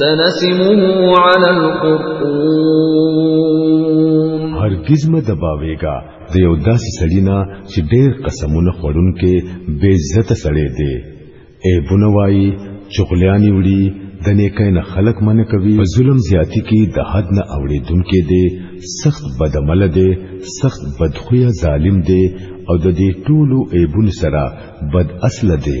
سنسمه على القرطوم هرگز مه دباویګا د یو داسې سړینا چې ډېر قسمونه خورونکې بے عزت سړی دی ای بنوای چغلیانی وړي د نیکای نه خلق من کوي په ظلم زیاتی کې د حد نه اوریدونکې دی سخت بدعمل دی سخت بدخویا ظالم دی او د دې ټولو ایبون سره بد اصل دی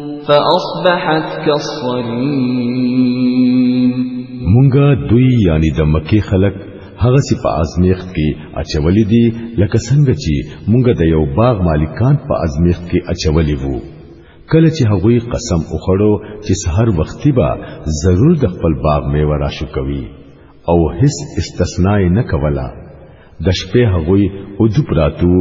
فاصبحت كالصريم مونږه دوی یعنی د مکی خلک هغه سی په ازمیخت کې اچولې دي لکه څنګه چې مونږه د یو باغ مالکان په ازمیخت کې اچولې وو کله چې هغوی قسم وخړو چې سحر وختي به ضرور د خپل باغ میوه راشو کوي او هیڅ استثناء نه کولا د شپې هغوی او جو پراتو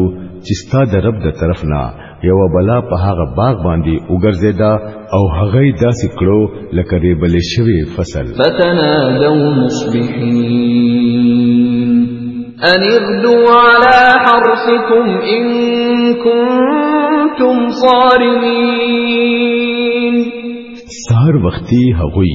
چې ستا د رب د طرف نه یو بلا په هغه باغ باندې وګرځیدا او هغه داسې کړو لکه ری بلې شوی فصل فتنادو مصبحین ان اغدو على حرثكم ان كنتم صارمين سهر وختي هغوی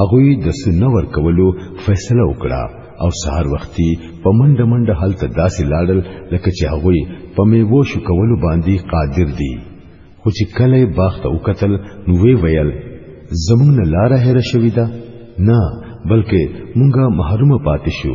هغوی د سنه ور کولو فیصله وکړه او سهار وختي په منډه منډه هلته داسې لاړل لکه چې هغوی په میوو شو کولو باندې قادر دي خو چې کله باغ ته وکتل نو وی ویل زمونږ لاره هره شوې ده نه بلکې مونږه محرومه پاتې شو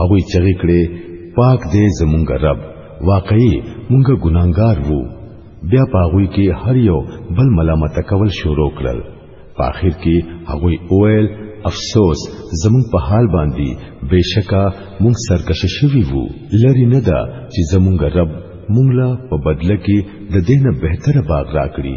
هغوی چغې کړې پاک دې زمونږ رب واقعي مونږ ګناګار وو بیا پاغوی کې هر یو بل ملامت کول شروع کړل په اخر کې هغوی اویل افسوس زمون په حال باندې بشکا مونږ سرکش شوی وو لری نه دا چې زمونږ رب مونږ لا په بدله کې د دینه بهتره باغ راکړي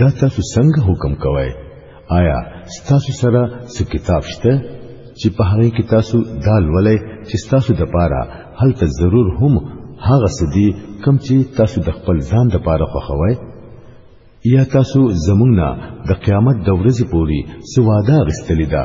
دا تاسو څنګه حکم کوئ آیا ستاسو سره څه کتاب شته چې په هغه کې تاسو دا لولئ چې تاسو د پاره هلته ضرور هم هغه سدي کم چې تاسو د خپل ځان د پاره خوښوئ یا تاسو زمونږ نه د قیامت د ورځې پوري سواده غستلی ده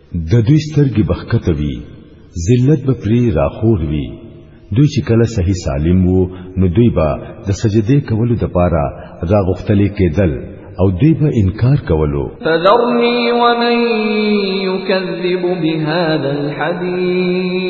د دوی سترګې بخکته وي ذلت به پری راخور وي دوی چې کله صحیح سالم وو نو دوی به د سجدې کولو د پاره راغختلې کېدل او دوی به انکار کولو فذرني ومن يكذب بهذا الحديث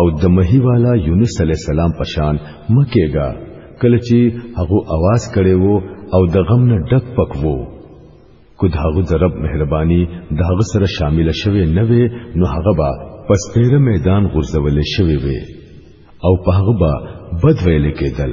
او د مهي والا یونس علی السلام پشان مکیګا کله چې هغه आवाज کړي وو او د غم نه ډک پک وو کو د هغه د رب مهرباني د هغه سره شامل شوه نه وي نو هغه با پس پیره میدان غرزول شوی وي او په هغه با بد ویل کېدل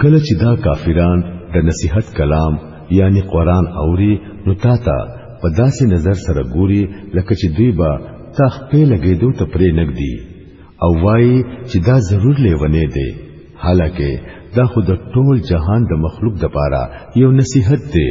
کله چې دا کافران د نصیحت کلام یعنی قران اوري نو تا ته په داسې نظر سره ګوري لکه چې دوی به تا خپې لګېدو ته پرې نګدي او وایي چې دا ضرور لیونی دی حالکه دا خو د ټول جهان د مخلوق د پاره یو نصیحت دی